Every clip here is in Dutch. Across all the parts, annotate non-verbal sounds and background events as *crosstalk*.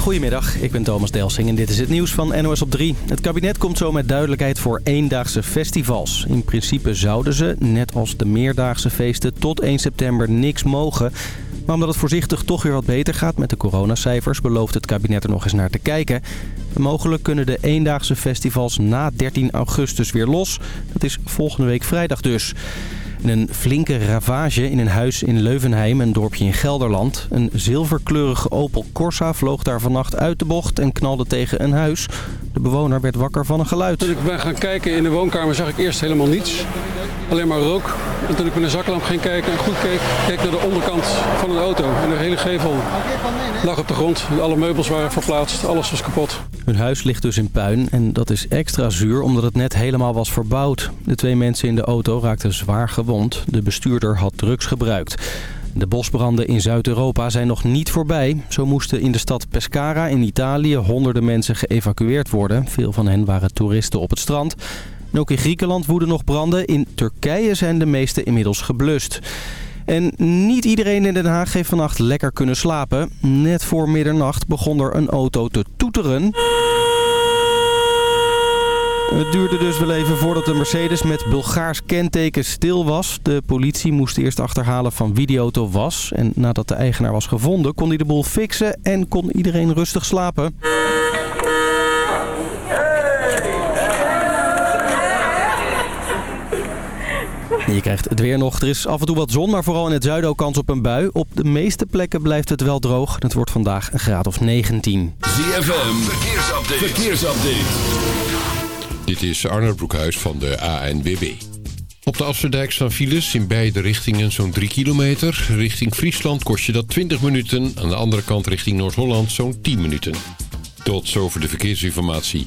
Goedemiddag, ik ben Thomas Delsing en dit is het nieuws van NOS op 3. Het kabinet komt zo met duidelijkheid voor eendaagse festivals. In principe zouden ze, net als de meerdaagse feesten, tot 1 september niks mogen. Maar omdat het voorzichtig toch weer wat beter gaat met de coronacijfers... belooft het kabinet er nog eens naar te kijken. Mogelijk kunnen de eendaagse festivals na 13 augustus weer los. Dat is volgende week vrijdag dus. Een flinke ravage in een huis in Leuvenheim, een dorpje in Gelderland. Een zilverkleurige Opel Corsa vloog daar vannacht uit de bocht en knalde tegen een huis. De bewoner werd wakker van een geluid. Toen ik ben gaan kijken in de woonkamer zag ik eerst helemaal niets. Alleen maar rook. En toen ik met een zaklamp ging kijken en goed keek, keek naar de onderkant van een auto. En de hele gevel lag op de grond. Alle meubels waren verplaatst. Alles was kapot. Hun huis ligt dus in puin en dat is extra zuur omdat het net helemaal was verbouwd. De twee mensen in de auto raakten zwaar gewond. De bestuurder had drugs gebruikt. De bosbranden in Zuid-Europa zijn nog niet voorbij. Zo moesten in de stad Pescara in Italië honderden mensen geëvacueerd worden. Veel van hen waren toeristen op het strand. En ook in Griekenland woeden nog branden. In Turkije zijn de meeste inmiddels geblust. En niet iedereen in Den Haag heeft vannacht lekker kunnen slapen. Net voor middernacht begon er een auto te toeteren. Het duurde dus wel even voordat de Mercedes met Bulgaars kenteken stil was. De politie moest eerst achterhalen van wie die auto was. En nadat de eigenaar was gevonden kon hij de boel fixen en kon iedereen rustig slapen. Je krijgt het weer nog. Er is af en toe wat zon, maar vooral in het zuiden ook kans op een bui. Op de meeste plekken blijft het wel droog. Het wordt vandaag een graad of 19. ZFM, verkeersupdate. verkeersupdate. Dit is Arnold Broekhuis van de ANWB. Op de Afsluitdijk staan files in beide richtingen zo'n 3 kilometer. Richting Friesland kost je dat 20 minuten. Aan de andere kant richting Noord-Holland zo'n 10 minuten. Tot zover de verkeersinformatie.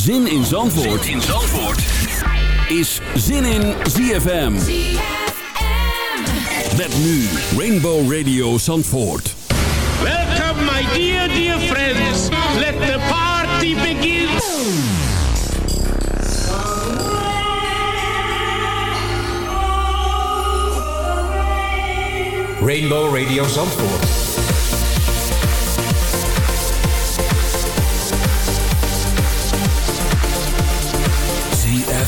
Zin in Zandvoort, in Zandvoort. is Zin in ZFM. Met nu Rainbow Radio Zandvoort. Welcome, my dear, dear friends. Let the party begin. Rainbow Radio Zandvoort.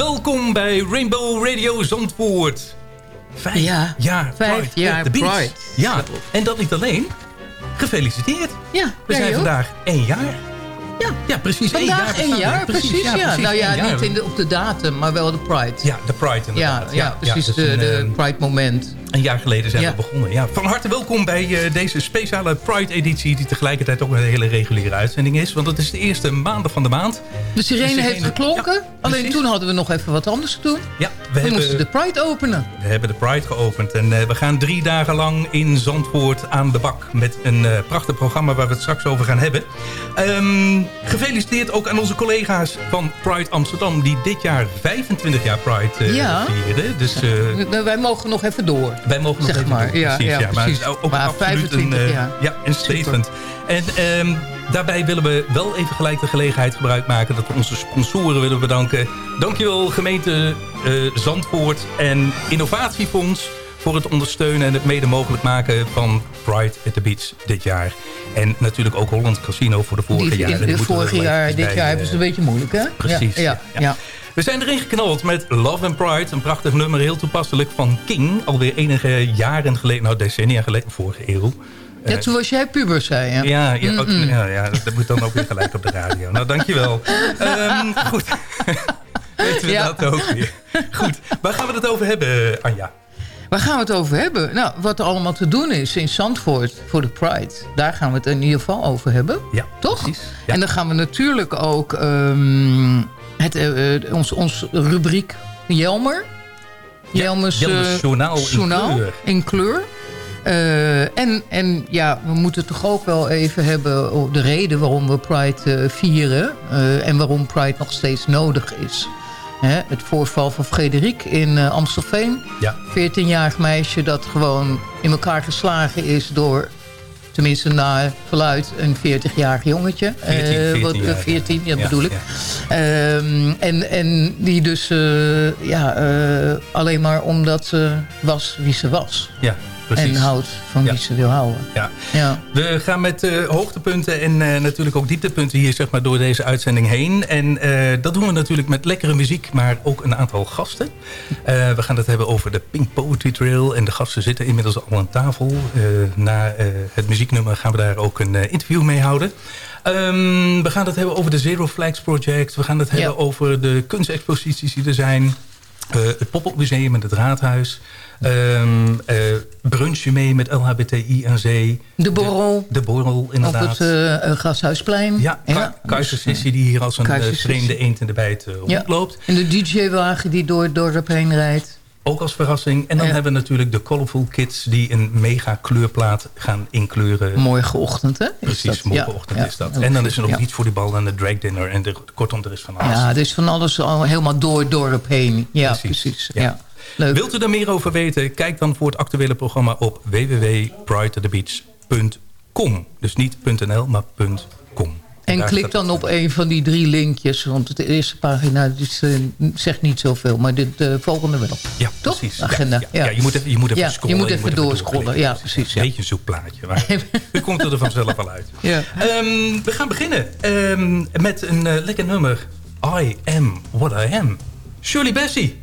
welkom bij Rainbow Radio Zandvoort. Vijf Ja, jaar vijf Pride jaar. Pride. Ja, en dat niet alleen. Gefeliciteerd. Ja, We zijn vandaag één jaar. Ja, Ja, precies één jaar. Vandaag één we. jaar, precies. ja, precies, nou ja, één jaar. niet in de, op de datum, maar wel de Pride. Ja, de Pride inderdaad. Ja, ja, precies, dus de, een, de eh, Pride moment. Een jaar geleden zijn Ja. we begonnen. Ja, van harte welkom bij eh, deze speciale Pride-editie... die tegelijkertijd ook een hele reguliere uitzending is. Want het is de eerste maandag van de maand. De sirene, De sirene, heeft geklonken, ja, alleen toen hadden we nog even wat anders te doen. Ja, we, We, hebben, moesten de Pride openen. we hebben de Pride geopend. En eh, we gaan drie dagen lang in Zandvoort aan de bak... met een eh, prachtig programma waar we het straks over gaan hebben. Ehm, gefeliciteerd ook aan onze collega's van Pride Amsterdam... die dit jaar 25 jaar Pride Ja. vierden. Dus Wij mogen nog even door. Wij mogen nog Zeg even maar, precies. ja, Ja, maar precies. ook Maar absoluut 25 een, jaar. Ja, een statement. En ehm, daarbij willen we wel even gelijk de gelegenheid gebruik maken... dat we onze sponsoren willen bedanken. Dankjewel gemeente eh, Zandvoort en Innovatiefonds... voor het ondersteunen en het mede mogelijk maken van Pride at the Beach dit jaar. En natuurlijk ook Holland Casino voor de vorige jaren. wel jaar, dit bij, jaar hebben ze het eh, een beetje moeilijk, hè? Precies, Ja, ja, ja. We zijn erin geknald met Love and Pride. Een prachtig nummer, heel toepasselijk van King. Alweer enige jaren geleden, nou decennia geleden, vorige eeuw. Ja, toen was jij puber, zei je. Ja, ja, ook- Mm-mm. ja, ja, dat moet dan ook weer gelijk op de radio. Nou, dankjewel. *laughs* Ehm goed. *laughs* Weten we Ja. dat ook weer. Goed, waar gaan we het over hebben, Anja? Waar gaan we het over hebben? Nou, wat er allemaal te doen is in Zandvoort voor de Pride. Daar gaan we het in ieder geval over hebben. Ja, Toch? precies. En dan gaan we natuurlijk ook ehm, het, eh, eh, ons, ons rubriek Jelmer. Ja, Jelmers, Jelmers eh, Journaal in kleur. in kleur. En, en ja, we moeten toch ook wel even hebben over de reden waarom we Pride vieren. en waarom Pride nog steeds nodig is. Hè, het voorval van Frederik in Amstelveen. Ja. 14-jarig meisje dat gewoon in elkaar geslagen is door... tenminste naar verluid een 40-jarig jongetje. 14, Eh, wat, 14 eh, jaar, 14, ja, ja. bedoel ik. Ja. Ehm, en, en die dus eh, ja, eh, alleen maar omdat ze was wie ze was. Ja, precies. En houdt van wie Ja. ze wil houden. Ja. Ja. We gaan met eh, hoogtepunten en eh, natuurlijk ook dieptepunten hier zeg maar, door deze uitzending heen. En eh, dat doen we natuurlijk met lekkere muziek, maar ook een aantal gasten. We gaan het hebben over de Pink Poetry Trail. En de gasten zitten inmiddels al aan tafel. Na het muzieknummer gaan we daar ook een interview mee houden. Ehm, we gaan het hebben over de Zero Flags Project. We gaan het hebben over de kunstexposities die er zijn. Eh, het Pop-up Museum en het Raadhuis. Ehm eh, brunchje mee met LHBTI en Zee. De borrel. De, de borrel, Op inderdaad. het eh, eh, Gashuisplein. ja, Ka- Keizersessie die hier als een vreemde eend in de bijt Ja. En de DJ-wagen die door het dorp heen rijdt. Ook als verrassing. En dan Ja. hebben we natuurlijk de Colorful Kids... die een mega kleurplaat gaan inkleuren. Morgenochtend, hè? is Precies, Ja, is dat. En dan is er nog niet voor die bal aan de drag dinner. En de, kortom, er is van alles. Ja, dus van alles al helemaal door het dorp heen. Ja, precies. Ja. Leuk. Wilt u er meer over weten? Kijk dan voor het actuele programma op www.prideatthebeach.com. Dus niet .nl, maar .com. En klik dan op een van die drie linkjes. Want de eerste pagina eh, zegt niet zoveel. Maar de, de volgende wel. Ja, Toch? precies. Agenda. Ja, ja, ja, je moet even, je moet even scrollen. Je moet even doorscrollen. Ja, precies. Een beetje een zoekplaatje. Maar *laughs* u komt er vanzelf al uit. Ja. Ehm, we gaan beginnen ehm, met een eh, lekker nummer. I am what I am. Shirley Bassey.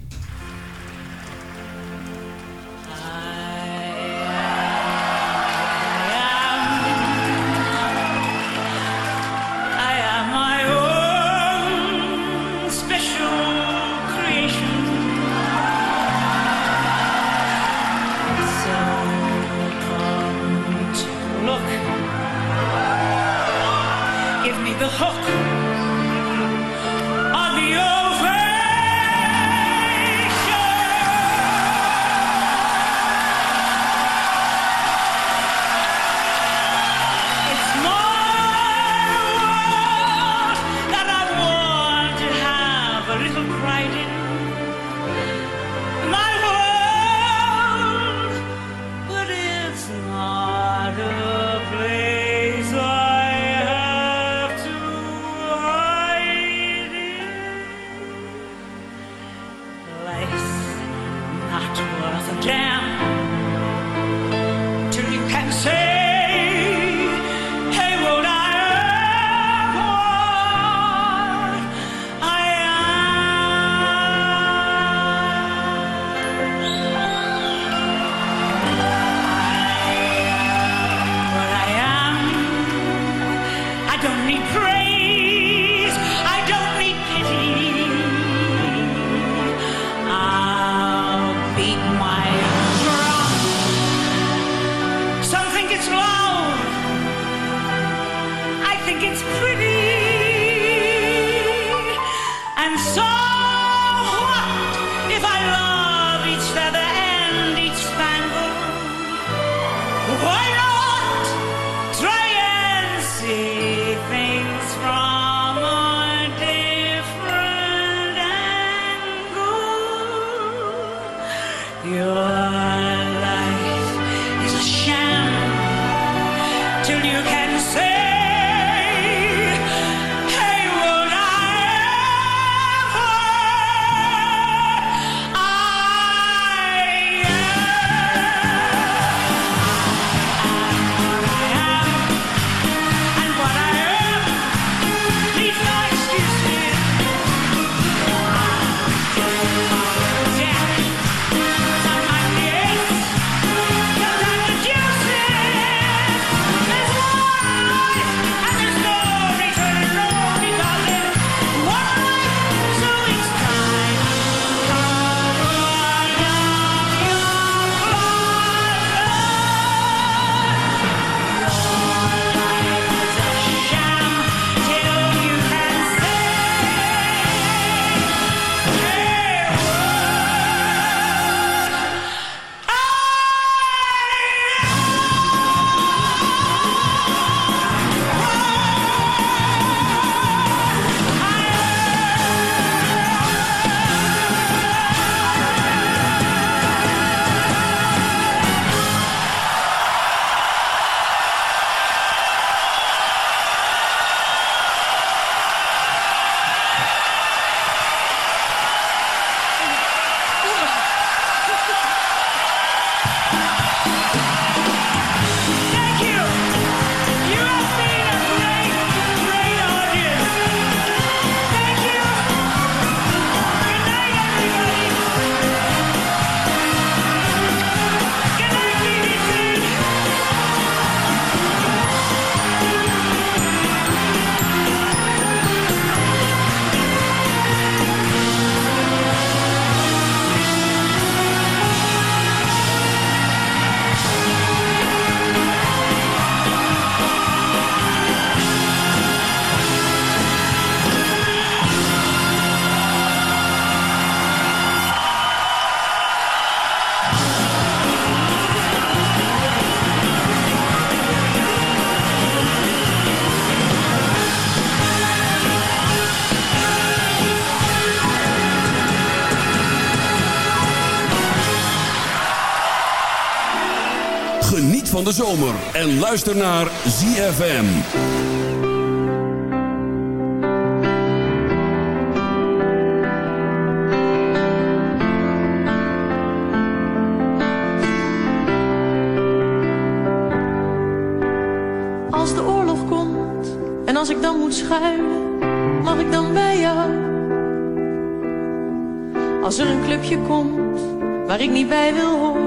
En luister naar ZFM. Als de oorlog komt en als ik dan moet schuilen, mag ik dan bij jou? Als er een clubje komt waar ik niet bij wil horen,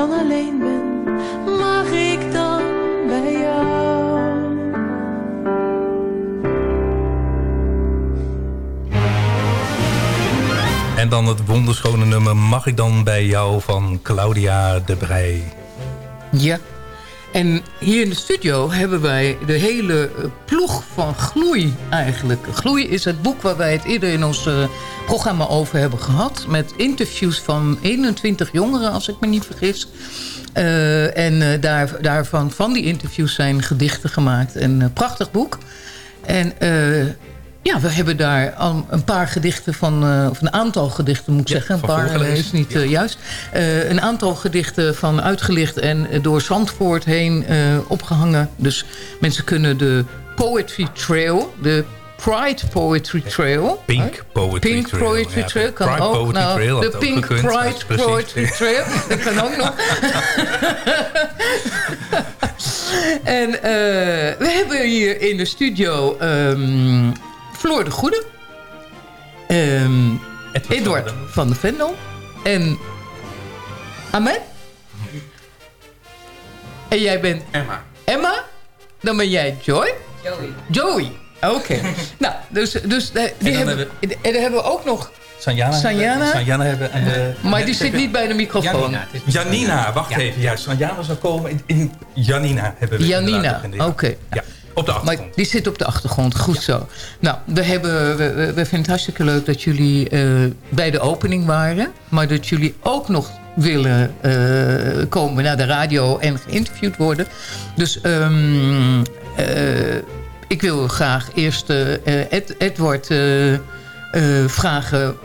dan alleen ben, mag ik dan bij jou? En dan het wonderschone nummer Mag ik dan bij jou van Claudia de Brij. Ja. En hier in de studio hebben wij de hele eh, ploeg van Gloei eigenlijk. Gloei is het boek waar wij het eerder in ons eh, programma over hebben gehad. Met interviews van 21 jongeren, als ik me niet vergis. Eh, en daar, daarvan, van die interviews zijn gedichten gemaakt. Een prachtig boek. En ja, we hebben daar al een paar gedichten van... eh, of een aantal gedichten moet ik Ja, zeggen. Een paar is niet eh, juist. Eh, een aantal gedichten van uitgelicht en door Zandvoort heen eh, opgehangen. Dus mensen kunnen de Poetry Trail... de Pride Poetry Trail. Pink Poetry Pink Trail. Poetry Ja, Trail kan Pride ook. Poetry nou, Trail de Pink gekund, Pride. Poetry Trail. *laughs* Dat kan ook nog. *laughs* en we hebben hier in de studio ehm, Floor de Goede. ehm, Edward van de Vendel. En Amen. En jij bent... Emma. Emma? Dan ben jij Joy? Joey. Joey. Oké. *laughs* nou, dus, dus eh, die dan hebben, en dan hebben we ook nog Sanjana. Sanjana? Sanjana hebben... En de, Maar die zit niet bij de microfoon. Janina, wacht even. Juist, Sanjana zou komen. In, in Janina hebben we Janina, oké. Ja, op de achtergrond. Maar die zit op de achtergrond, goed zo. Nou, we, hebben, we, we vinden het hartstikke leuk dat jullie eh, bij de opening waren. Maar dat jullie ook nog willen eh, komen naar de radio en geïnterviewd worden. Dus ehm, eh, ik wil graag eerst Ed, Edward vragen...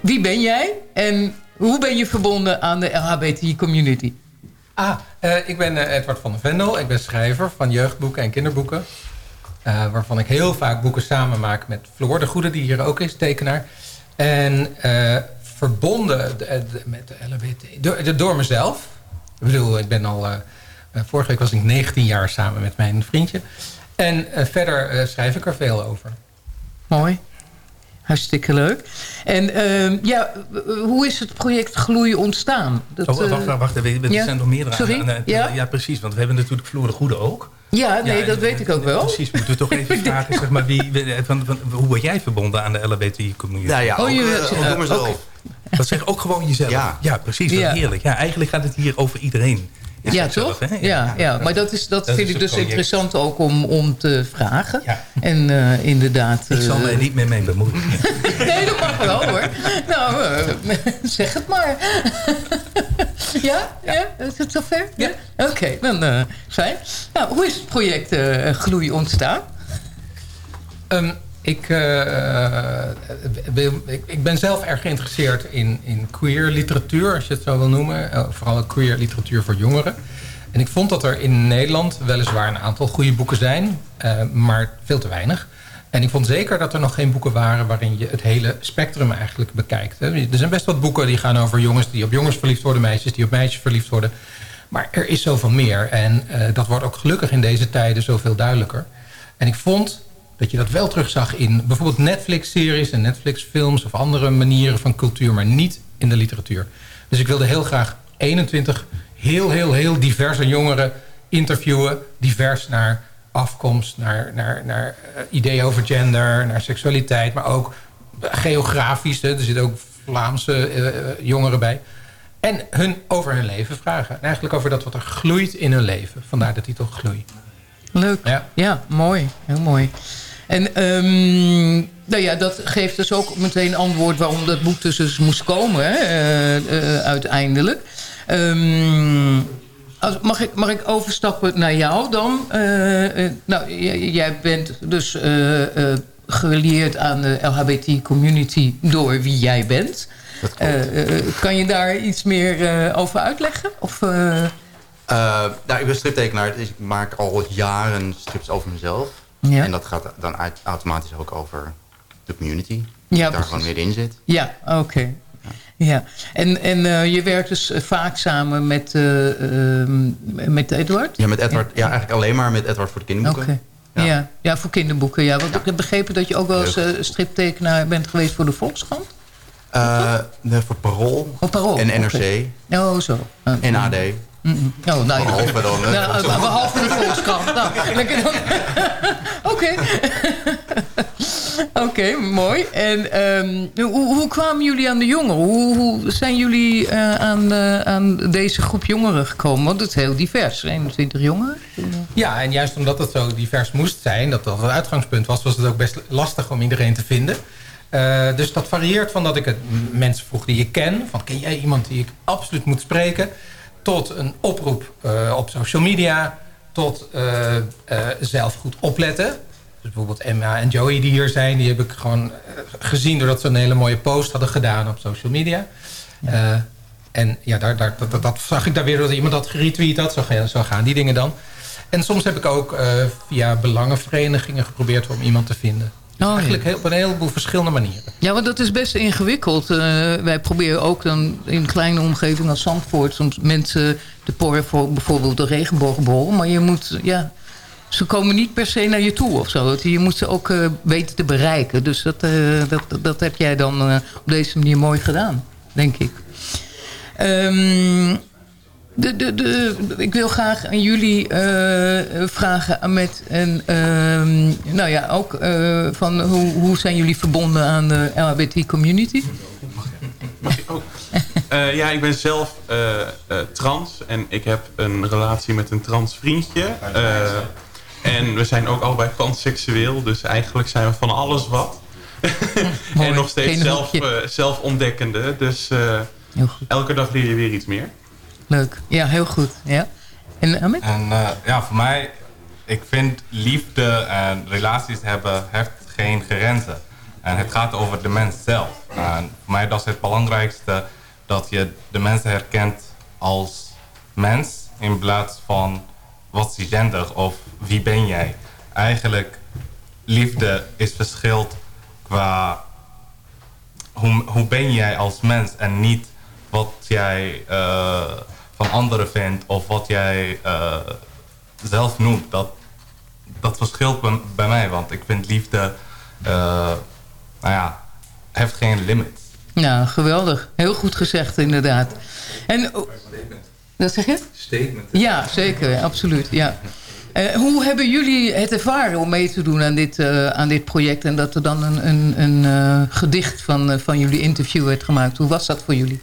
wie ben jij en hoe ben je verbonden aan de LHBT-community? Ah, eh, ik ben eh, Edward van der Vendel. Ik ben schrijver van jeugdboeken en kinderboeken. Eh, waarvan ik heel vaak boeken samen maak met Floor de Goede, die hier ook is, tekenaar. En verbonden de- de- met de LHBT door, door mezelf. Ik bedoel, ik ben al... vorige week was ik 19 jaar samen met mijn vriendje. En verder schrijf ik er veel over. Mooi. Hartstikke leuk. En ehm, ja, hoe is het project Gloei ontstaan? Dat, Oh, wacht, eh, wacht, wacht, er er ja? zijn nog meerdere Sorry? aan- aan- Ja? ja, precies. Want we hebben natuurlijk Floor de Goede ook. Ja, nee, Ja, dat en- weet ik ook wel. Precies, moeten we toch even *laughs* vragen, zeg maar, wie, wie- van, van, hoe ben jij verbonden aan de LHBT-community? Ja, ja, Oh, ook, je- eh, ook door mezelf. oké. Dat zeg ook gewoon jezelf. Ja. precies. Heerlijk. Ja, eigenlijk gaat het hier over iedereen. Ja, toch? Ja, ja, maar dat, is, dat, Dat vind is ik dus project. interessant ook om, om te vragen. En eh, inderdaad... Ik zal eh, me er niet meer mee bemoeien. *laughs* Nee, dat mag wel hoor. Nou, eh, zeg het maar. ja? ja? Is het zover? Ja. Oké, dan fijn. Nou, hoe is het project eh, Gloei ontstaan? Ehm, ik, eh, wil- ik, ik ben zelf erg geïnteresseerd in, in queer literatuur, als je het zo wil noemen. Eh, vooral queer literatuur voor jongeren. En ik vond dat er in Nederland weliswaar een aantal goede boeken zijn, eh, maar veel te weinig. En ik vond zeker dat er nog geen boeken waren waarin je het hele spectrum eigenlijk bekijkt. Er zijn best wat boeken die gaan over jongens die op jongens verliefd worden, meisjes die op meisjes verliefd worden. Maar er is zoveel meer. En eh, dat wordt ook gelukkig in deze tijden zoveel duidelijker. En ik vond dat je dat wel terugzag in bijvoorbeeld Netflix-series en Netflix-films of andere manieren van cultuur, maar niet in de literatuur. Dus ik wilde heel graag 21 heel, heel, heel diverse jongeren interviewen, divers naar afkomst, naar, naar, naar eh, ideeën over gender, naar seksualiteit, maar ook geografisch. Er zitten ook Vlaamse eh, eh, jongeren bij. En hun over hun leven vragen. En eigenlijk over dat wat er gloeit in hun leven. Vandaar de titel Gloei. Leuk. Ja. mooi. Heel mooi. En ehm, nou ja, dat geeft dus ook meteen antwoord waarom dat boek dus, dus moest komen, hè, eh, eh, uiteindelijk. Ehm, als, mag, ik, mag ik overstappen naar jou dan? Eh, nou, jij bent dus gelieerd aan de LHBT-community door wie jij bent. Eh, eh, kan je daar iets meer over uitleggen? Of, nou, ik ben striptekenaar, dus ik maak al jaren strips over mezelf. Ja. En dat gaat dan uit- automatisch ook over de community. Ja, die daar precies. gewoon weer in zit. Ja, oké. Ja, en, en eh, je werkt dus eh, vaak samen met, eh, ehm, met Edward? Ja, met Edward. Ja, eigenlijk alleen maar met Edward voor de kinderboeken. Ja. Ja. voor kinderboeken. Ja. Want ik heb begrepen dat je ook wel eens striptekenaar bent geweest voor de Volkskrant. Voor Parool. Voor Parool, En NRC. Oh, zo. En AD. Oh, nou, ja. Behalve dan, hè. Nou, eh, behalve de Volkskrant. *laughs* Nou, lekker dan. *laughs* Oké. *laughs* Oké, mooi. En ehm, hoe, hoe kwamen jullie aan de jongeren? Hoe, hoe zijn jullie eh, aan, eh, aan deze groep jongeren gekomen? Want het is heel divers. 21 jongeren. Ja, en juist omdat het zo divers moest zijn, dat dat het uitgangspunt was, was het ook best lastig om iedereen te vinden. Eh, dus dat varieert van dat ik het mensen vroeg die ik ken, van ken jij iemand die ik absoluut moet spreken, tot een oproep eh, op social media, tot eh, eh, zelf goed opletten. Dus bijvoorbeeld Emma en Joey die hier zijn, die heb ik gewoon gezien doordat ze een hele mooie post hadden gedaan op social media. En ja, daar, daar, dat, zag ik daar weer dat iemand dat geretweet had. Zo, gaan- zo gaan die dingen dan. En soms heb ik ook via belangenverenigingen geprobeerd om iemand te vinden. Dus Oh, eigenlijk op een heleboel verschillende manieren. Ja, want dat is best ingewikkeld. Eh, wij proberen ook dan in een kleine omgeving als Zandvoort... soms mensen te porren voor bijvoorbeeld de regenboogbol. Maar je moet, ja... Ze komen niet per se naar je toe of zo. Je moet ze ook eh, weten te bereiken. Dus dat, eh, dat, dat heb jij dan op deze manier mooi gedaan, denk ik. Ehm, de, de, de, ik wil graag aan jullie eh, vragen met een, ehm, nou ja, ook eh, van hoe, hoe zijn jullie verbonden aan de LHBT community? Eh, ja, ik ben zelf trans en ik heb een relatie met een trans vriendje. En we zijn ook allebei panseksueel, dus eigenlijk zijn we van alles wat. *laughs* en nog steeds zelf, zelf ontdekkende. Dus elke dag leer je weer iets meer. Leuk. Ja, heel goed. Ja. En Amit? En eh, ja, voor mij, ik vind liefde en relaties hebben, heeft geen grenzen. En het gaat over de mens zelf. En voor mij is het belangrijkste, dat je de mensen herkent als mens in plaats van wat is je gender of wie ben jij. Eigenlijk, liefde is verschilt qua hoe, hoe ben jij als mens en niet wat jij eh, van anderen vindt of wat jij eh, zelf noemt. Dat, dat verschilt bij, bij mij, want ik vind liefde, eh, nou ja, heeft geen limit. Nou, geweldig. Heel goed gezegd, inderdaad. En, dat zeg je? Statement. Ja, zeker. Absoluut, ja. Eh, hoe hebben jullie het ervaren om mee te doen aan dit, aan dit project... en dat er dan een, een, een gedicht van, van jullie interview werd gemaakt? Hoe was dat voor jullie?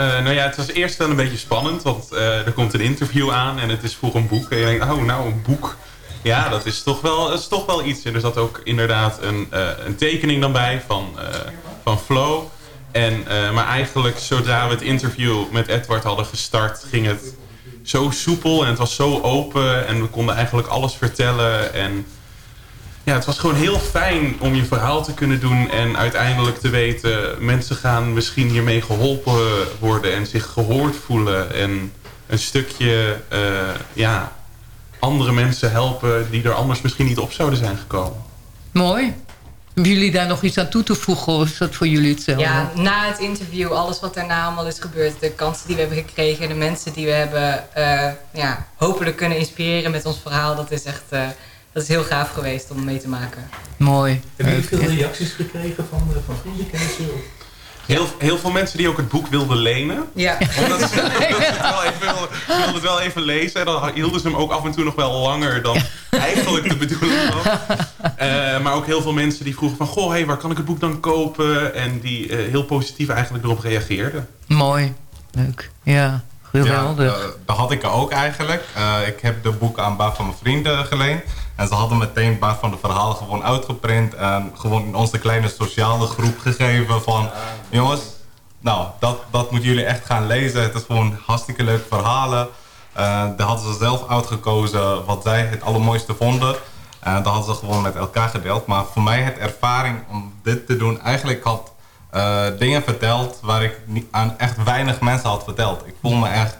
Eh, nou ja, het was eerst wel een beetje spannend, want eh, er komt een interview aan en het is voor een boek. En je denkt, oh nou, een boek. Ja, dat is toch wel, is toch wel iets. En er zat ook inderdaad een, eh, een tekening dan bij van, van Flo. En, maar eigenlijk, zodra we het interview met Edward hadden gestart, ging het zo soepel en het was zo open. En we konden eigenlijk alles vertellen. En ja, het was gewoon heel fijn om je verhaal te kunnen doen en uiteindelijk te weten... mensen gaan misschien hiermee geholpen worden en zich gehoord voelen... en een stukje eh, ja, andere mensen helpen die er anders misschien niet op zouden zijn gekomen. Mooi. Hebben jullie daar nog iets aan toe te voegen of is dat voor jullie hetzelfde? Ja, na het interview, alles wat daarna allemaal is gebeurd... de kansen die we hebben gekregen, de mensen die we hebben... eh, ja, hopelijk kunnen inspireren met ons verhaal... dat is echt eh, dat is heel gaaf geweest om mee te maken. Mooi. Hebben jullie veel reacties gekregen van, eh, van vrienden? kennissen? Heel, heel veel mensen die ook het boek wilden lenen. Ja. Omdat ze, omdat ze het wel even, wilden, het wel even lezen. Dan hielden ze hem ook af en toe nog wel langer dan eigenlijk de bedoeling was. Eh, maar ook heel veel mensen die vroegen van... Goh, hey, waar kan ik het boek dan kopen? En die eh, heel positief eigenlijk erop reageerden. Mooi. Leuk. Ja, geweldig. Ja, eh, dat had ik ook eigenlijk. Eh, ik heb de boek aan een paar van mijn vrienden geleend. En ze hadden meteen een paar van de verhalen gewoon uitgeprint. En gewoon in onze kleine sociale groep gegeven van... Jongens, nou, dat, dat moeten jullie echt gaan lezen. Het is gewoon hartstikke leuke verhalen. Eh daar hadden ze zelf uitgekozen wat zij het allermooiste vonden. En dat hadden ze gewoon met elkaar gedeeld. Maar voor mij het ervaring om dit te doen... Eigenlijk had eh, dingen verteld waar ik niet, aan echt weinig mensen had verteld. Ik voel me echt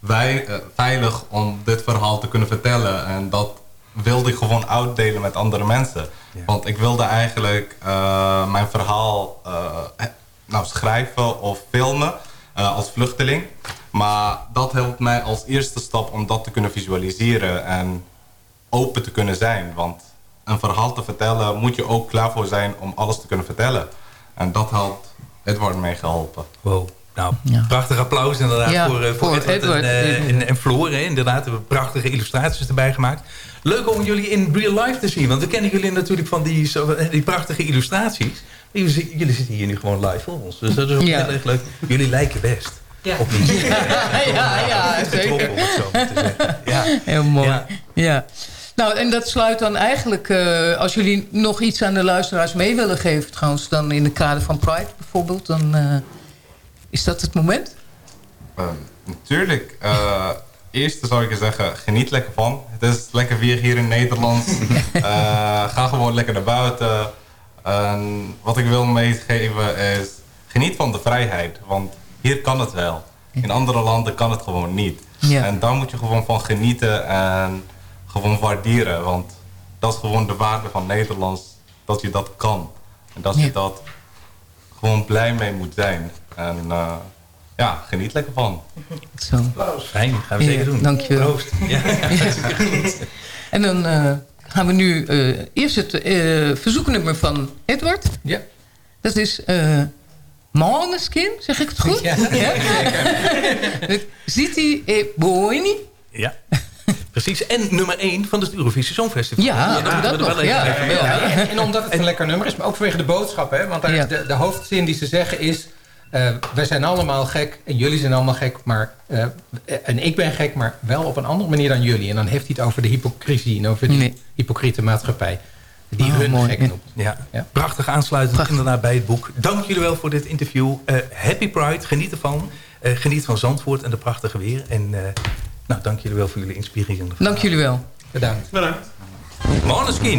wij, eh, veilig om dit verhaal te kunnen vertellen. En dat wilde ik gewoon uitdelen met andere mensen. Want ik wilde eigenlijk eh, mijn verhaal eh, nou, schrijven of filmen eh, als vluchteling. Maar dat helpt mij als eerste stap om dat te kunnen visualiseren en open te kunnen zijn. Want een verhaal te vertellen moet je ook klaar voor zijn om alles te kunnen vertellen. En dat helpt Edward mee geholpen. Wow. Nou, prachtig applaus inderdaad Ja, voor, eh, voor, voor Edward, Edward. En, eh, en, en Floor. hè. Inderdaad, we hebben prachtige illustraties erbij gemaakt. Leuk om jullie in real life te zien. Want we kennen jullie natuurlijk van die, zo- eh, die prachtige illustraties. Jullie, jullie zitten hier nu gewoon live voor ons. Dus dat is ook Ja. heel erg leuk. Jullie lijken best. Ja. Op die *laughs* ja, ja, Echt zeker. getrokken, om het zo maar te zeggen. Ja. Heel mooi. Ja. Nou, en dat sluit dan eigenlijk... eh, als jullie nog iets aan de luisteraars mee willen geven... trouwens dan in de kader van Pride bijvoorbeeld... dan eh, is dat het moment? Ehm, natuurlijk. eh eerst zou ik je zeggen, geniet lekker van. Het is lekker weer hier in Nederland. *laughs* Eh, ga gewoon lekker naar buiten. En wat ik wil meegeven is, geniet van de vrijheid. Want hier kan het wel. In andere landen kan het gewoon niet. Ja. En daar moet je gewoon van genieten en gewoon waarderen. Want dat is gewoon de waarde van Nederlands, dat je dat kan. En dat je Ja. dat gewoon blij mee moet zijn. En eh, ja, geniet lekker van. Zo. Fijn, gaan we zeker doen. dankjewel. Proost. *laughs* Ja, goed. En dan eh, gaan we nu eh, eerst het eh, verzoeknummer van Edward. Ja. Dat is eh Måneskin, zeg ik het goed? Ja, Met Ziti e Boini. Ja. *laughs* *laughs* *laughs* Precies, en nummer 1 van het Eurovisie Songfestival. Ja, dat, we dat. Wel en, omdat het een lekker nummer is, maar ook vanwege de boodschap. Hè? Want daar, de, de hoofdzin die ze zeggen is... Eh, uh, wij zijn allemaal gek en jullie zijn allemaal gek. Maar, eh, en ik ben gek, maar wel op een andere manier dan jullie. En dan heeft hij het over de hypocrisie en over die hypocriete maatschappij. Die hun gek noemt. Ja. Prachtig aansluitend Prachtig. inderdaad bij het boek. Dank jullie wel voor dit interview. Eh, happy Pride, geniet ervan. geniet van Zandvoort en de prachtige weer. En nou, dank jullie wel voor jullie inspirerende Dank jullie wel. Bedankt. Bedankt. Måneskin.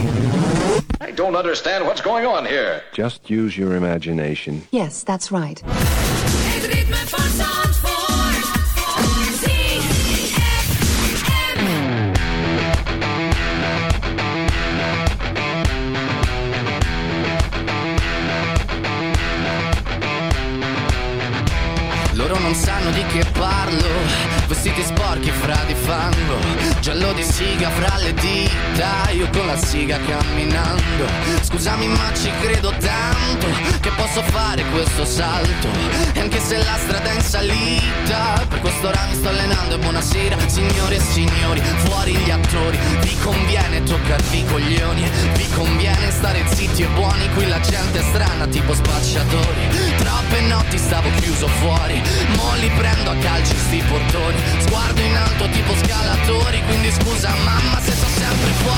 I don't understand what's going on here. Just use your imagination. Yes, that's right. vestiti sporchi fra di fango. Giallo di siga fra le dita Io con la siga camminando. Scusami ma ci credo tanto Che posso fare questo salto. E anche se la strada è in salita Per questo ora mi sto allenando E buonasera signore e signori Fuori gli attori. Vi conviene toccarvi i coglioni Vi conviene stare zitti e buoni Qui la gente è strana tipo spacciatori. Troppe notti stavo chiuso fuori Mo li prendo a calci sti portoni. Sguardo in alto tipo scalatori quindi scusa mamma se sto sempre fuori.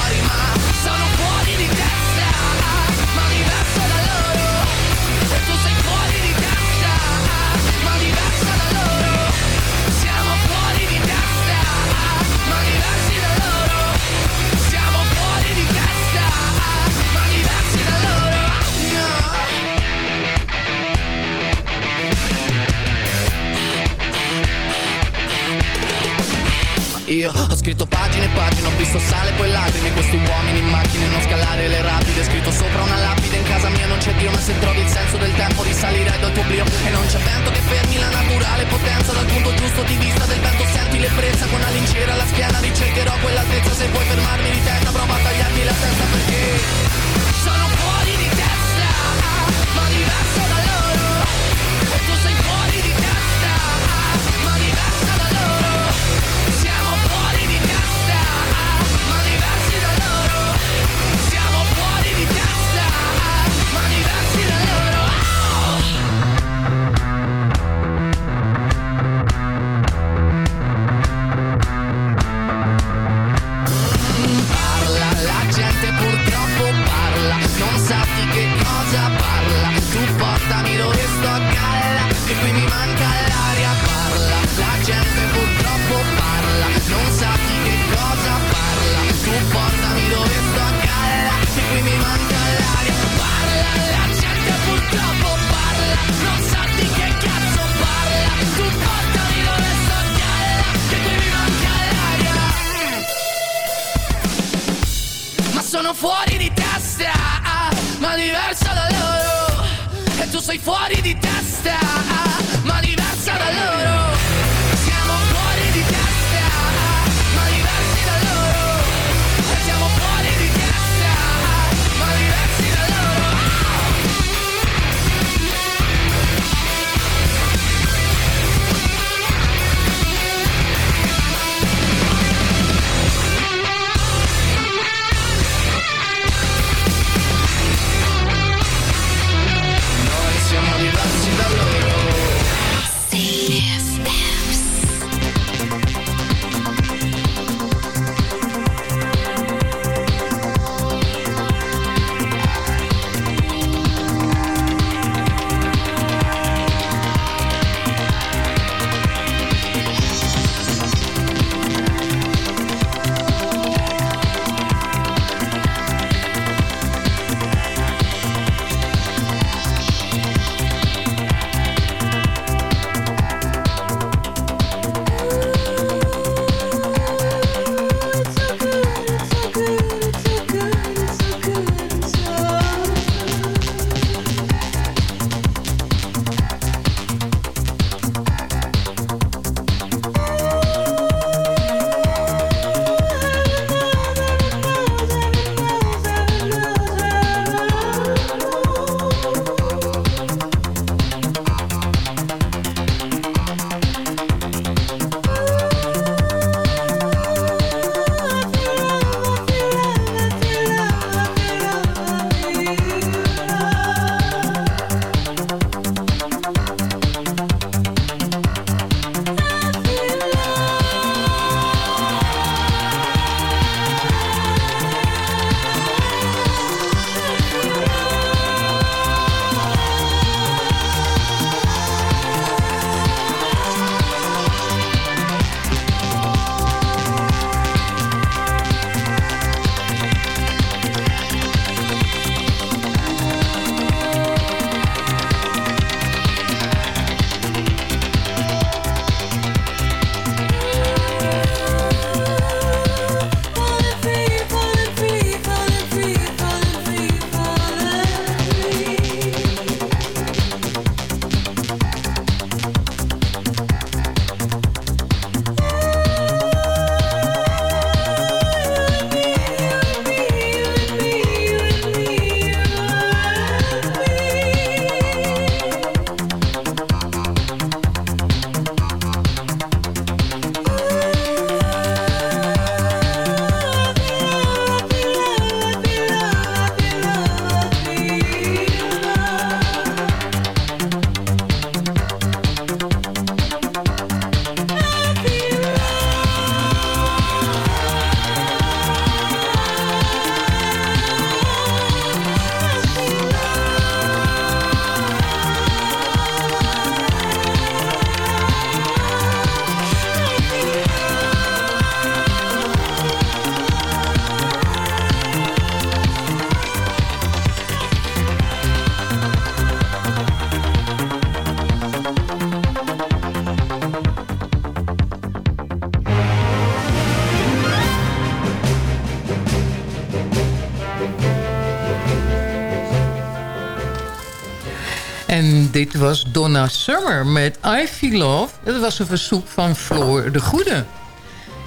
Was Donna Summer met I Feel Love. Dat was een verzoek van Floor de Goede.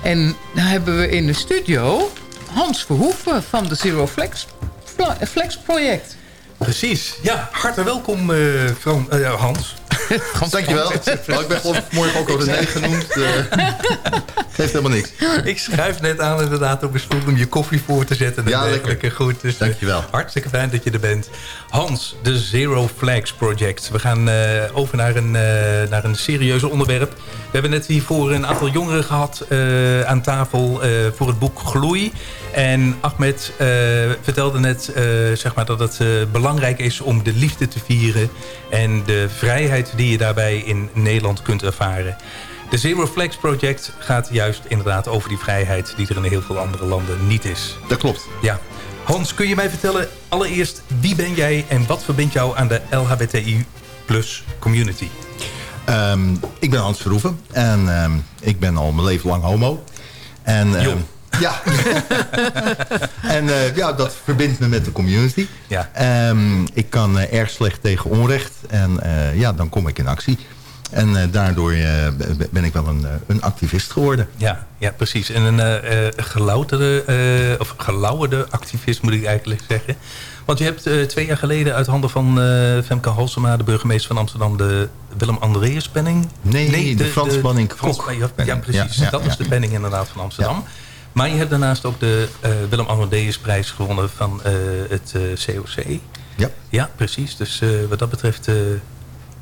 En dan hebben we in de studio Hans Verhoeven van de Zero Flex, Flex project. Precies. Ja, hartelijk welkom eh, Fran, eh, *laughs* Hans. Dankjewel. *laughs* Nou, ik ben geloof ik morgen ook al René genoemd. eh. *laughs* geeft helemaal niks. Ik schrijf net aan inderdaad op stoel om je koffie voor te zetten. En Ja, dergelijke. Goed, dus, Dankjewel. hartstikke fijn dat je er bent. Hans, de Zero Flags Project. We gaan eh, over naar een, eh, naar een serieus onderwerp. We hebben net hiervoor een aantal jongeren gehad eh, aan tafel eh, voor het boek Gloei. En Ahmed eh, vertelde net eh, zeg maar dat het eh, belangrijk is om de liefde te vieren... en de vrijheid die je daarbij in Nederland kunt ervaren. De Zero Flags Project gaat juist inderdaad over die vrijheid... die er in heel veel andere landen niet is. Dat klopt. Ja. Hans, kun je mij vertellen allereerst wie ben jij... en wat verbindt jou aan de LHBTI plus community? Ehm, ik ben Hans Verhoeven en ehm, ik ben al mijn leven lang homo. En, ehm, ja. *laughs* en eh, ja, dat verbindt me met de community. Ja. Ehm, ik kan eh, erg slecht tegen onrecht en eh, ja, dan kom ik in actie. En daardoor ben ik wel een, een activist geworden. Ja, ja precies. En een gelouterde, of gelauwerde activist moet ik eigenlijk zeggen. Want je hebt twee jaar geleden uit handen van Femke Halsema... de burgemeester van Amsterdam, de Willem Andreas penning. Nee, de Frans Banning Kok ja, precies. Ja, ja, dat is de penning inderdaad van Amsterdam. Maar je hebt daarnaast ook de eh, Willem Amadeus prijs gewonnen van eh, het eh, COC. Ja. Ja, precies. Dus eh, wat dat betreft eh,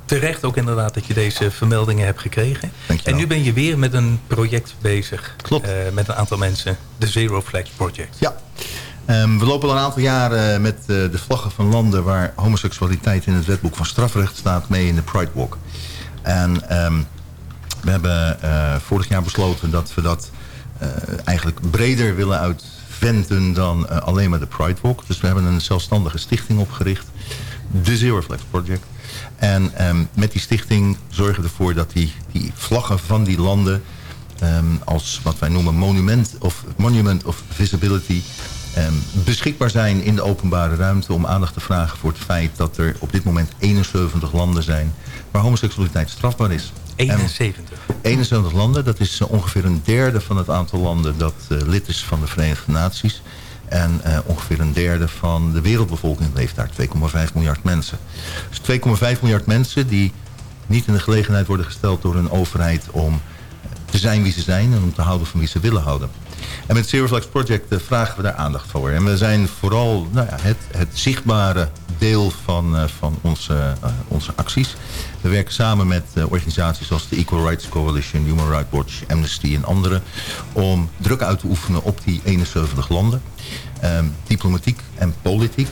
terecht ook inderdaad dat je deze vermeldingen hebt gekregen. En nu ben je weer met een project bezig. Klopt. eh, met een aantal mensen. De Zero Flags Project. Ja. Ehm, we lopen al een aantal jaren met eh, de vlaggen van landen... waar homoseksualiteit in het wetboek van strafrecht staat... mee in de Pride Walk. En ehm, we hebben eh, vorig jaar besloten dat we dat eh, eigenlijk breder willen uitventen... dan eh, alleen maar de Pride Walk. Dus we hebben een zelfstandige stichting opgericht. De Zero Flags Project. En ehm, met die stichting zorgen we ervoor dat die, die vlaggen van die landen... ehm, als wat wij noemen monument of, monument of visibility... ehm, beschikbaar zijn in de openbare ruimte... om aandacht te vragen voor het feit dat er op dit moment 71 landen zijn... waar homoseksualiteit strafbaar is. 71. 71 landen, dat is eh, ongeveer een derde van het aantal landen... dat eh, lid is van de Verenigde Naties... En eh, ongeveer een derde van de wereldbevolking leeft daar. 2,5 miljard mensen. Dus 2,5 miljard mensen die niet in de gelegenheid worden gesteld door een overheid... om te zijn wie ze zijn en om te houden van wie ze willen houden. En met Zero Flags Project vragen we daar aandacht voor. En we zijn vooral nou ja, het, het zichtbare deel van, van onze, onze acties. We werken samen met eh, organisaties zoals de Equal Rights Coalition, Human Rights Watch, Amnesty en anderen... om druk uit te oefenen op die 71 landen. Ehm, diplomatiek en politiek.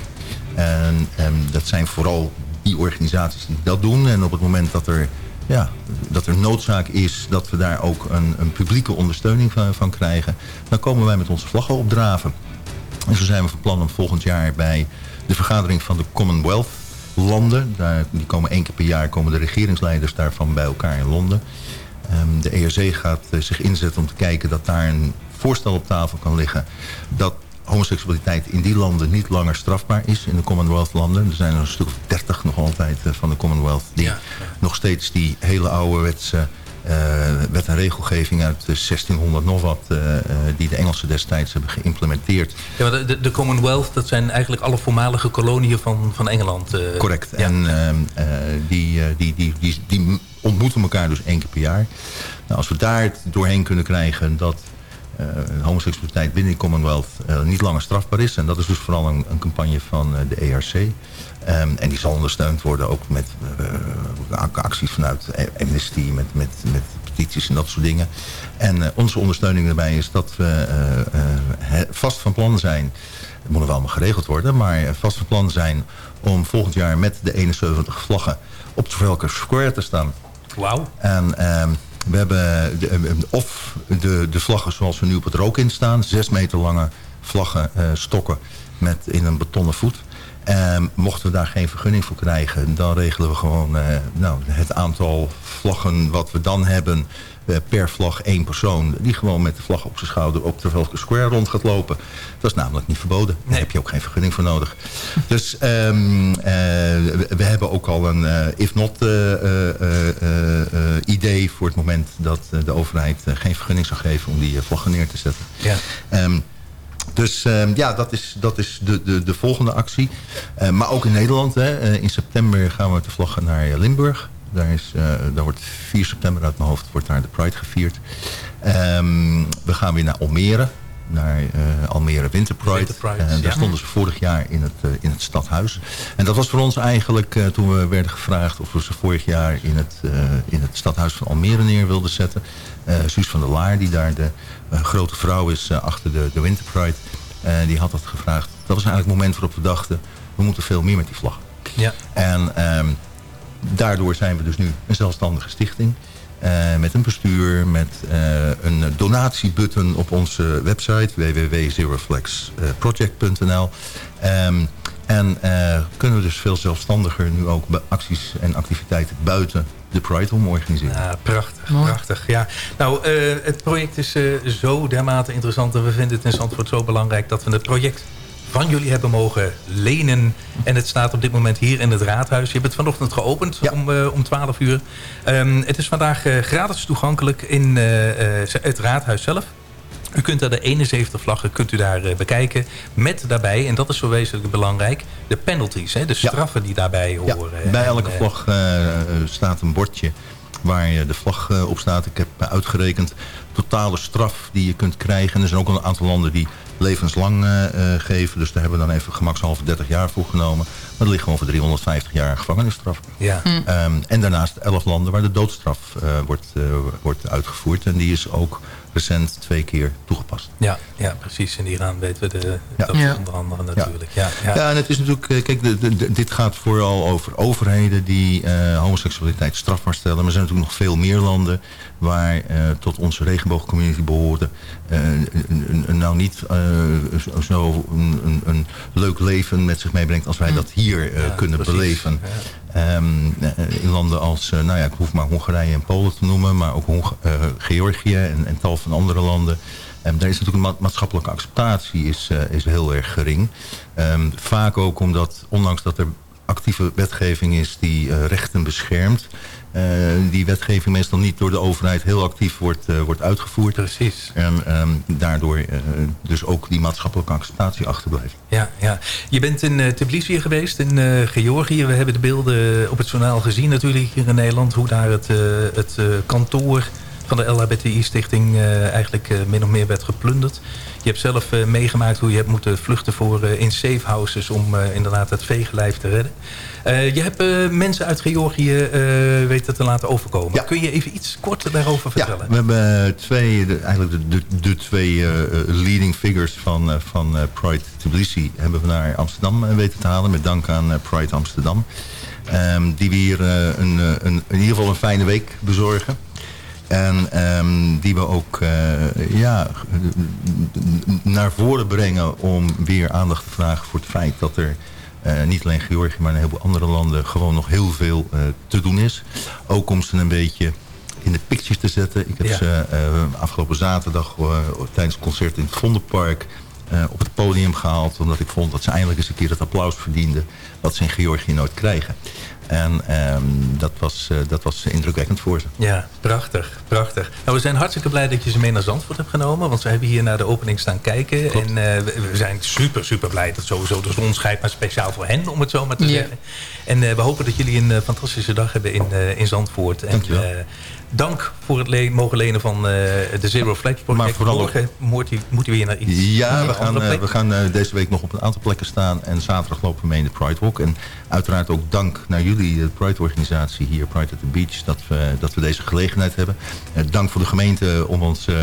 En ehm, dat zijn vooral die organisaties die dat doen. En op het moment dat er, ja, dat er noodzaak is dat we daar ook een, een publieke ondersteuning van, van krijgen... dan komen wij met onze vlaggen opdraven. En zo zijn we van plan om volgend jaar bij de vergadering van de Commonwealth landen... Daar, die komen één keer per jaar komen de regeringsleiders daarvan bij elkaar in Londen. Ehm, de ERC gaat eh, zich inzetten om te kijken dat daar een voorstel op tafel kan liggen... dat homoseksualiteit in die landen niet langer strafbaar is in de Commonwealth landen. Er zijn er een stuk of dertig nog altijd eh, van de Commonwealth die nog steeds die hele ouderwetse wet en regelgeving uit de 1600 nog wat eh, eh, die de Engelsen destijds hebben geïmplementeerd. Ja, maar de, de, Commonwealth, dat zijn eigenlijk alle voormalige koloniën van, van Engeland. eh. Correct. En ehm, eh, die, eh, die, die, die, die ontmoeten elkaar dus één keer per jaar. Nou, als we daar het doorheen kunnen krijgen dat eh, homoseksualiteit binnen de Commonwealth eh, niet langer strafbaar is. En dat is dus vooral een, een campagne van eh, de ERC. Ehm, en die zal ondersteund worden ook met eh, acties vanuit Amnesty, met, met, met petities en dat soort dingen. En eh, onze ondersteuning daarbij is dat we vast van plan zijn... Het moet nog wel allemaal geregeld worden, maar vast van plan zijn... om volgend jaar met de 71 vlaggen op Trafalgar Square te staan. Wauw. En ehm, we hebben de, of de, de vlaggen zoals we nu op het rook in staan. Zes meter lange vlaggen, stokken met in een betonnen voet. Ehm, mochten we daar geen vergunning voor krijgen, dan regelen we gewoon eh, nou, het aantal vlaggen wat we dan hebben. eh, per vlag één persoon die gewoon met de vlag op zijn schouder op Trafalgar Square rond gaat lopen. Dat is namelijk niet verboden. Daar heb je ook geen vergunning voor nodig. Dus ehm, eh, we, we hebben ook al een if not idee voor het moment dat de overheid geen vergunning zou geven om die vlaggen neer te zetten. Ja. Ehm, dus ehm, ja, dat is, dat is de, de, de volgende actie. Eh, maar ook in Nederland. Hè, eh, in september gaan we met de vlaggen naar eh, Limburg. Daar, is, daar wordt 4 september uit mijn hoofd wordt daar de Pride gevierd. Ehm, we gaan weer naar Almere. Naar Almere Winter Pride. Winter Pride, daar ja. stonden ze vorig jaar in het, in het stadhuis. En dat was voor ons eigenlijk toen we werden gevraagd... of we ze vorig jaar in het, in het stadhuis van Almere neer wilden zetten. Eh Suus van der Laar, die daar de eh, grote vrouw is eh, achter de, de Winter Pride... die had dat gevraagd. Dat was eigenlijk het moment waarop we dachten... we moeten veel meer met die vlag. Ja. En ehm, daardoor zijn we dus nu een zelfstandige stichting. met een bestuur, met een donatiebutton op onze website www.zeroflexproject.nl. Ehm, en eh, kunnen we dus veel zelfstandiger nu ook acties en activiteiten buiten de Pride om organiseren. Ja, prachtig, prachtig. Ja. Nou, eh, het project is eh, zo dermate interessant en we vinden het in Zandvoort zo belangrijk dat we het project van jullie hebben mogen lenen. En het staat op dit moment hier in het raadhuis. Je hebt het vanochtend geopend om, eh, om 12 uur. Ehm, het is vandaag eh, gratis toegankelijk in eh, eh, het raadhuis zelf. U kunt daar de 71 vlaggen kunt u daar eh, bekijken. Met daarbij, en dat is zo wezenlijk belangrijk, de penalties. Hè, de straffen die daarbij horen. Bij En, elke eh, vlag eh, eh, staat een bordje waar eh, de vlag eh, op staat. Ik heb eh, uitgerekend totale straf die je kunt krijgen. En er zijn ook een aantal landen die levenslang eh, eh, geven. Dus daar hebben we dan even gemakshalve 30 jaar voor genomen. Maar er ligt gewoon voor 350 jaar gevangenisstraf. Ja. Ehm, en daarnaast 11 landen waar de doodstraf eh, wordt, eh, wordt uitgevoerd. En die is ook recent twee keer toegepast. Ja, ja, precies. In Iran weten we de, Ja. dat Ja. onder andere natuurlijk. Ja. Ja, Ja, en het is natuurlijk, eh, kijk, de, de- de- dit gaat vooral over overheden die eh, homoseksualiteit strafbaar stellen. Maar er zijn natuurlijk nog veel meer landen waar eh, tot onze regenboogcommunity behoorden. eh, een- nou niet eh, zo- een, een, een leuk leven met zich meebrengt als wij dat hier eh, Ja, kunnen precies. beleven. Ehm, eh, in landen als, eh, nou ja, ik hoef maar Hongarije en Polen te noemen, maar ook eh, Georgië en, tal van andere landen. En daar is natuurlijk ma- maatschappelijke acceptatie is, is heel erg gering. Ehm, vaak ook omdat, ondanks dat er actieve wetgeving is die rechten beschermt... eh, die wetgeving meestal niet door de overheid heel actief wordt, eh, wordt uitgevoerd. Precies. En ehm, daardoor eh, dus ook die maatschappelijke acceptatie achterblijft. ja, ja. Je bent in Tbilisi geweest, in Georgië. We hebben de beelden op het journaal gezien natuurlijk hier in Nederland. Hoe daar het, het kantoor van de LHBTI-stichting eh, eigenlijk eh, min of meer werd geplunderd. Je hebt zelf eh, meegemaakt hoe je hebt moeten vluchten voor, in safe houses... om inderdaad het veegelijf te redden. Je hebt mensen uit Georgië weten te laten overkomen. Kun je even iets kort daarover vertellen? We hebben twee, de- eigenlijk de, de, de twee leading figures van, van Pride Tbilisi... hebben we naar Amsterdam weten te halen. Met dank aan Pride Amsterdam. Ehm, die weer eh, een, een, in ieder geval een fijne week bezorgen. En ehm, die we ook eh, ja, naar voren brengen om weer aandacht te vragen voor het feit dat er eh, niet alleen Georgië, maar een heleboel andere landen gewoon nog heel veel eh, te doen is. Ook om ze een beetje in de pictures te zetten. Ik heb Ja. ze afgelopen zaterdag tijdens het concert in het Vondelpark eh, op het podium gehaald. Omdat ik vond dat ze eindelijk eens een keer het applaus verdienden wat ze in Georgië nooit krijgen. En ehm, dat, was, eh, dat was indrukwekkend voor ze. Ja, prachtig, prachtig. Nou, we zijn hartstikke blij dat je ze mee naar Zandvoort hebt genomen. Want ze hebben hier naar de opening staan kijken. En eh, we, we zijn super, super blij dat sowieso de zon schijnt. Maar speciaal voor hen, om het zo maar te Ja. zeggen. En eh, we hopen dat jullie een fantastische dag hebben in, eh, in Zandvoort. En, Dankjewel. Eh, dank voor het le- mogen lenen van eh, de Zero Flag Project. Maar vooral Morgen moet u- moeten we hier naar iets. Ja, naar we gaan, andere eh, we gaan eh, deze week nog op een aantal plekken staan. En zaterdag lopen we mee in de Pride Walk. En uiteraard ook dank naar jullie, de Pride-organisatie hier, Pride at the Beach, dat we, dat we deze gelegenheid hebben. Eh, dank voor de gemeente om ons eh,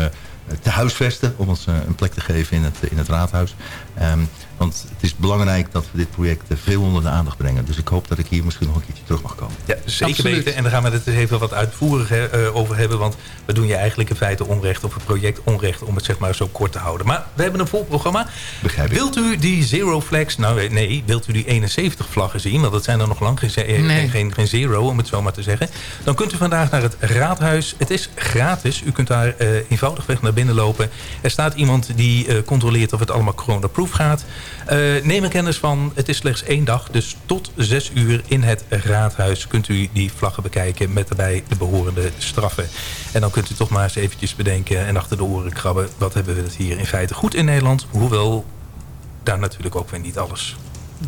te huisvesten. Om ons eh, een plek te geven in het, in het raadhuis. Ehm, want het is belangrijk dat we dit project eh, veel onder de aandacht brengen. Dus ik hoop dat ik hier misschien nog een keertje terug mag komen. Ja, zeker Absoluut. weten. En daar gaan we het even wat uitvoerig eh, over hebben. Want we doen je eigenlijk in feite onrecht of een project onrecht om het zeg maar zo kort te houden. Maar we hebben een vol programma. Begrijp ik. Wilt u die Zero Flags, nou eh, nee, wilt u die 71 vlaggen zien? Want dat zijn er nog lang geen, Nee. geen, geen Zero, om het zo maar te zeggen. Dan kunt u vandaag naar het raadhuis. Het is gratis. U kunt daar eh, eenvoudigweg naar binnen lopen. Er staat iemand die eh, controleert of het allemaal corona-proof gaat. Eh, neem er kennis van. Het is slechts één dag. Dus tot zes uur in het raadhuis kunt u die vlaggen bekijken... met daarbij de behorende straffen. En dan kunt u toch maar eens eventjes bedenken en achter de oren krabben... wat hebben we het hier in feite goed in Nederland. Hoewel daar natuurlijk ook weer niet alles...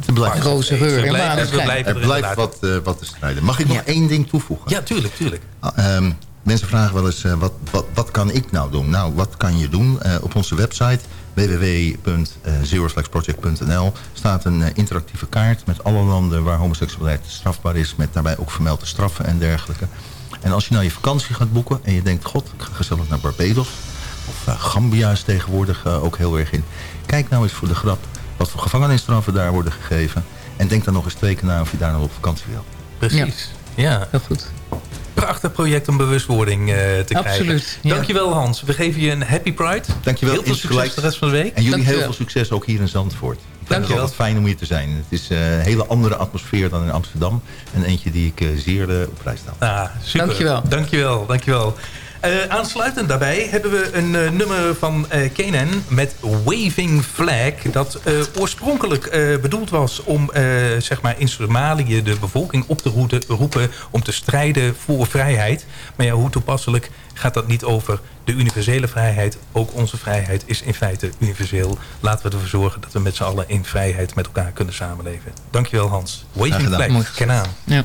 Er blijft, Roze geur en maneschijn. er blijft wat, eh, wat te strijden. Mag ik nog één ding toevoegen? Ja, tuurlijk, tuurlijk. Ah, ehm, mensen vragen wel eens, eh, wat, wat, wat kan ik nou doen? Nou, wat kan je doen? Eh, op onze website www.zeroflexproject.nl staat een eh, interactieve kaart met alle landen waar homoseksualiteit strafbaar is. Met daarbij ook vermeld de straffen en dergelijke. En als je nou je vakantie gaat boeken en je denkt, god, ik ga gezellig naar Barbados. Of eh, Gambia is tegenwoordig eh, ook heel erg in. Kijk nou eens voor de grap wat voor gevangenisstraffen daar worden gegeven. En denk dan nog eens twee keer na of je daar nou op vakantie wil. Precies. Ja. Heel goed. Prachtig project om bewustwording eh, te krijgen. Absoluut, ja. Dankjewel Hans. We geven je een happy pride. Dankjewel. Heel veel succes de rest van de week. En jullie heel veel succes ook hier in Zandvoort. Ik vind het Dankjewel. altijd fijn om hier te zijn. Het is eh, een hele andere atmosfeer dan in Amsterdam. En eentje die ik eh, zeer op prijs stel. Ah, super. Dankjewel. Dankjewel, dankjewel. Eh, aansluitend daarbij hebben we een eh, nummer van eh Kenan met Waving Flag. Dat eh, oorspronkelijk eh, bedoeld was om eh, zeg maar in Somalië de bevolking op te roeten- roepen om te strijden voor vrijheid. Maar ja, hoe toepasselijk gaat dat niet over de universele vrijheid. Ook onze vrijheid is in feite universeel. Laten we ervoor zorgen dat we met z'n allen in vrijheid met elkaar kunnen samenleven. Dankjewel Hans. Waving. Flag. Kenan. Ja.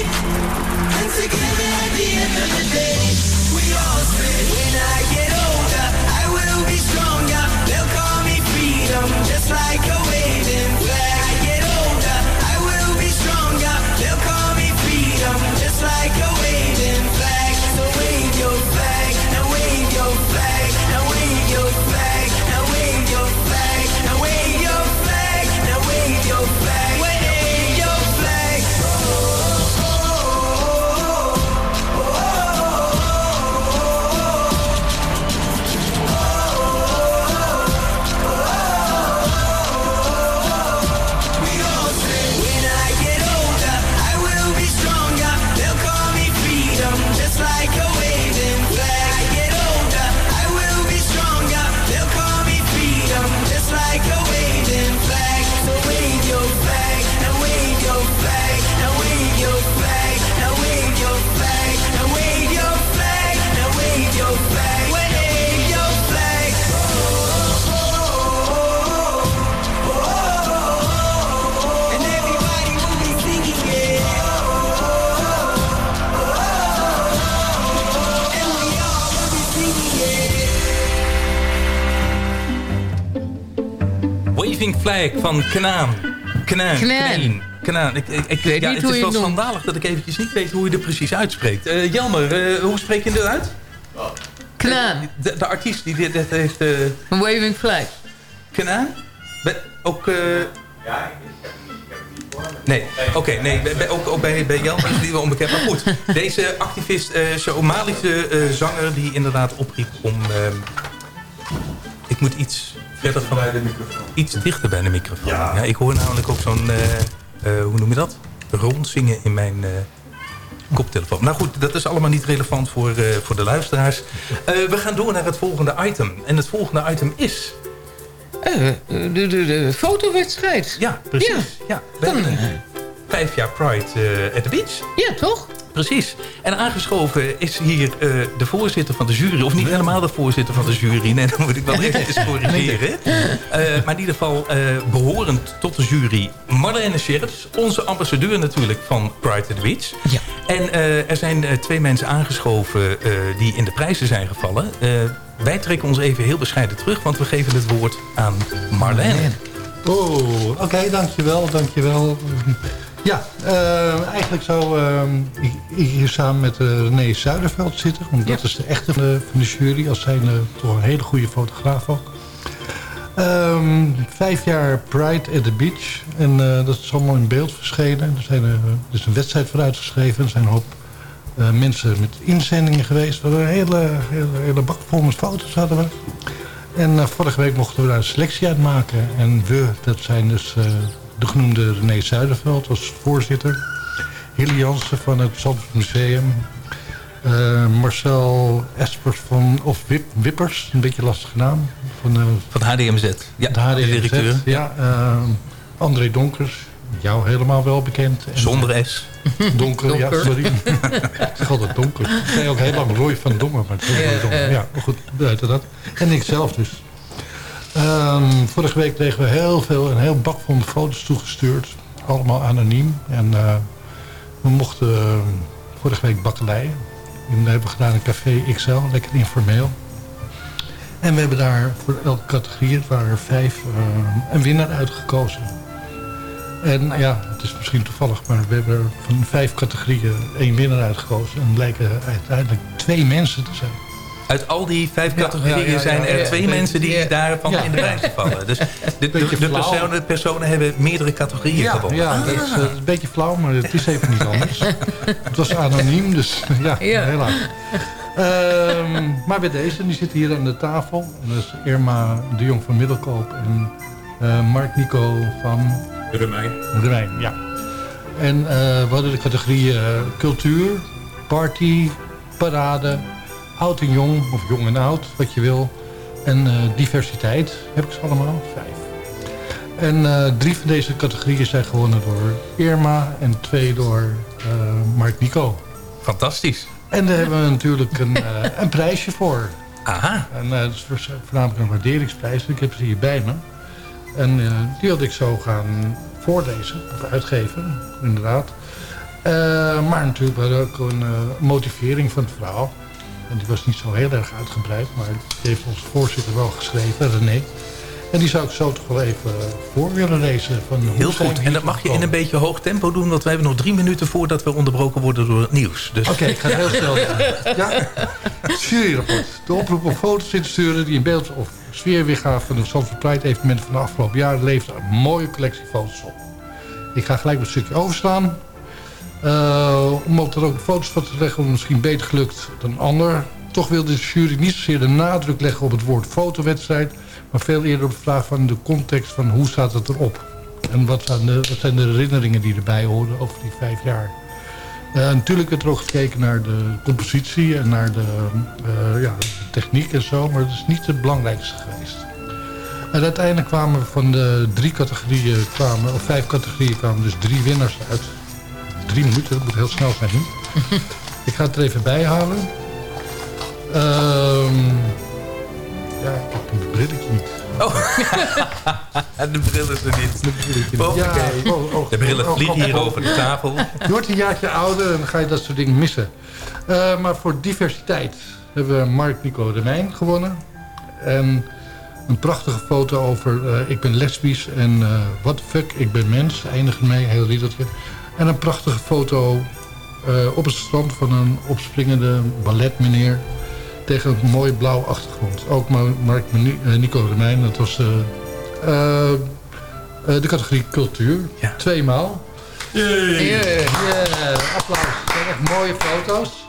Flag van Knaan. Knaan. Knaan. Knaan. Ik, ik, ik, weet ja, niet het hoe is je wel het schandalig dat ik eventjes niet weet hoe je er precies uitspreekt. Eh, Jelmer, eh, hoe spreek je dit uit? Knaan. De, de artiest die dit, dit heeft... eh Een waving flag. Knaan? Be- ook... eh, Nee, oké, nee, bij- ook, ook bij, bij Jelmer is die wel onbekend. Maar goed, *laughs* deze activist, eh Somalische eh, zanger die inderdaad opriep om... ehm, ik moet iets verder van... Iets dichter bij de microfoon. Ja. ik hoor namelijk ook zo'n, eh, eh, hoe noem je dat? Rondzingen in mijn eh, koptelefoon. Nou goed, dat is allemaal niet relevant voor, eh, voor de luisteraars. Eh, we gaan door naar het volgende item. En het volgende item is... Eh, de, de, de fotowedstrijd. Ja, precies. Ja, een vijf jaar Pride eh, at the Beach. Ja, toch? Precies. En aangeschoven is hier eh, de voorzitter van de jury. Of niet helemaal de voorzitter van de jury. Nee, dan moet ik wel *laughs* even corrigeren. Eh, maar in ieder geval eh, behorend tot de jury Marlene Scherps. Onze ambassadeur natuurlijk van Pride at the Beach. Ja. En eh, er zijn twee mensen aangeschoven eh, die in de prijzen zijn gevallen. Eh, wij trekken ons even heel bescheiden terug. Want we geven het woord aan Marlene. Oh, oké, dankjewel, dankjewel. Ja, eh, eigenlijk zou eh, ik ik hier samen met eh, René Zuiderveld zitten. Want dat is de echte van de, van de jury. Als zijn toch een hele goede fotograaf ook. Ehm, vijf jaar Pride at the Beach. En dat is allemaal in beeld verschenen. Er, zijn, er is een wedstrijd voor uitgeschreven. Er zijn een hoop mensen met inzendingen geweest. We hadden een hele, hele, hele bak vol met foto's hadden we. En vorige week mochten we daar een selectie uit maken. En we, dat zijn dus de genoemde René Zuiderveld als voorzitter. Hilly Jansen van het Zandvoort Museum. Eh, Marcel Espers van, of Wip, Wippers, een beetje lastige naam. Van, eh, Van HDMZ. Ja, de HDMZ. directeur. Ja, eh, André Donkers, jou helemaal wel bekend. En- Zonder S. *laughs* Donker, ja, Donker. sorry. het is altijd donker. Ik zei ook heel lang Roy van Dongen, maar het is ook Ja, eh. Ja, goed, buiten dat. En ik zelf dus. Ehm, vorige week kregen we heel veel, een heel bak met foto's toegestuurd. Allemaal anoniem. En eh, we mochten eh, vorige week bakkeleien. En dat hebben we gedaan in Café XL, lekker informeel. En we hebben daar voor elke categorie, het waren er vijf, eh, een winnaar uitgekozen. En ja, het is misschien toevallig, maar we hebben er van vijf categorieën één winnaar uitgekozen. En blijken uiteindelijk twee mensen te zijn. Uit al die vijf Ja, categorieën ja, ja, zijn er ja. twee Ja. mensen die Ja. daarvan Ja. in de prijzen vallen. Dus *laughs* de, de, personen, personen hebben meerdere categorieën Ja, gewonnen. ja dat, is, eh, dat is een beetje flauw, maar het is even niet anders. *laughs* het was anoniem, dus ja, Ja. helaas. Ehm, maar bij deze, die zitten hier aan de tafel. En dat is Irma de Jong van Middelkoop en eh, Mark Nico van... Remijn. Remijn, ja. En eh, we hadden de categorieën eh, cultuur, party, parade, oud en jong, of jong en oud, wat je wil. En eh, diversiteit, heb ik ze allemaal? Vijf. En eh, drie van deze categorieën zijn gewonnen door Irma en twee door eh, Mark Nico. Fantastisch. En daar hebben we natuurlijk een, een prijsje voor. Aha. En dat is voor- voornamelijk een waarderingsprijs. Ik heb ze hier bij me. En die wilde ik zo gaan voorlezen, of uitgeven, inderdaad. Maar natuurlijk ook een motivering van het verhaal. En die was niet zo heel erg uitgebreid, maar die heeft onze voorzitter wel geschreven, René. En die zou ik zo toch wel even voor willen lezen. Van hoe Heel goed. En dat mag je in een beetje hoog tempo doen, want we hebben nog drie minuten voordat we onderbroken worden door het nieuws. Dus... Oké, ik ga het heel *laughs* snel doen. Ja. Juryrapport. De oproep om foto's in te sturen die in beeld of sfeer weergaven van de Zandvoort Pride evenement van de afgelopen jaren levert een mooie collectie foto's op. Ik ga gelijk een stukje overslaan. Uh, omdat er ook foto's van te leggen, misschien beter gelukt dan ander. Toch wil de jury niet zozeer de nadruk leggen op het woord fotowedstrijd, maar veel eerder op de vraag van de context van hoe staat het erop. En wat zijn de, herinneringen die erbij horen over die vijf jaar. Uh, natuurlijk werd er ook gekeken naar de compositie en naar de, uh, ja, techniek en zo, maar dat is niet het belangrijkste geweest. En uiteindelijk kwamen van de drie categorieën, kwamen, of vijf categorieën, kwamen dus drie winnaars uit. Drie minuten, dat moet heel snel zijn. *laughs* ik ga het er even bij halen. Um, ja, ik heb een brilletje niet. Oh, *laughs* de bril is er niet. De brilletje oh, ja, okay. oh, oh, de brillen oh, vliegen oh, hier oh, over de tafel. *laughs* Je wordt een jaartje ouder en dan ga je dat soort dingen missen. Uh, maar voor diversiteit hebben we Mark Nico de Mijn gewonnen. En Een prachtige foto over eh, ik ben lesbisch en eh what the fuck, ik ben mens. Eindigt mee, heel riedeltje. En een prachtige foto eh, op het strand van een opspringende balletmeneer tegen een mooi blauw achtergrond. Ook Ma- Mark eh, Nico Remijn, dat was eh, de categorie cultuur. Tweemaal. Yeah, yeah, applaus. Dat zijn echt mooie foto's.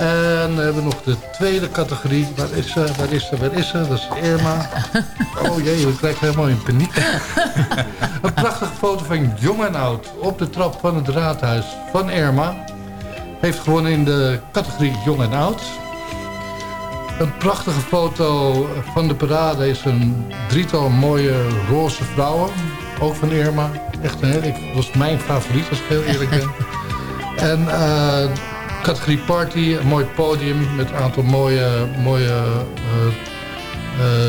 En we hebben nog de tweede categorie. Waar is ze? Waar is ze? Waar is ze? Dat is Irma. *laughs* Oh jee, we krijgen helemaal in paniek. *laughs* Een prachtige foto van jong en oud op de trap van het raadhuis van Irma. Heeft gewonnen in de categorie jong en oud. Een prachtige foto van de parade is een drietal mooie roze vrouwen. Ook van Irma. Echt een ik, was mijn favoriet als ik heel eerlijk ben. *laughs* En eh, categorie party, een mooi podium met een aantal mooie, mooie eh,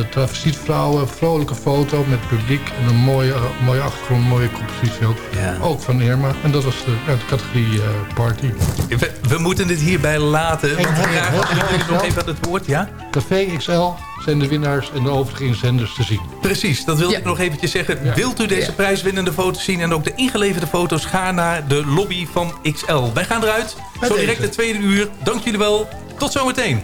travestietvrouwen. Vrolijke foto met publiek en een mooie, eh, mooie achtergrond, mooie compositie ook. Ook van Irma. En dat was de, ja, de categorie eh, party. We, we moeten het hierbij laten. Want jullie heel nog even het woord, ja? Café XL zijn de winnaars en de overige inzenders te zien. Precies, dat wilde ik nog eventjes zeggen. Wilt u deze prijswinnende foto's zien en ook de ingeleverde foto's... ga naar de lobby van XL. Wij gaan eruit. Zo direct deze. de tweede uur. Dank jullie wel. Tot zometeen.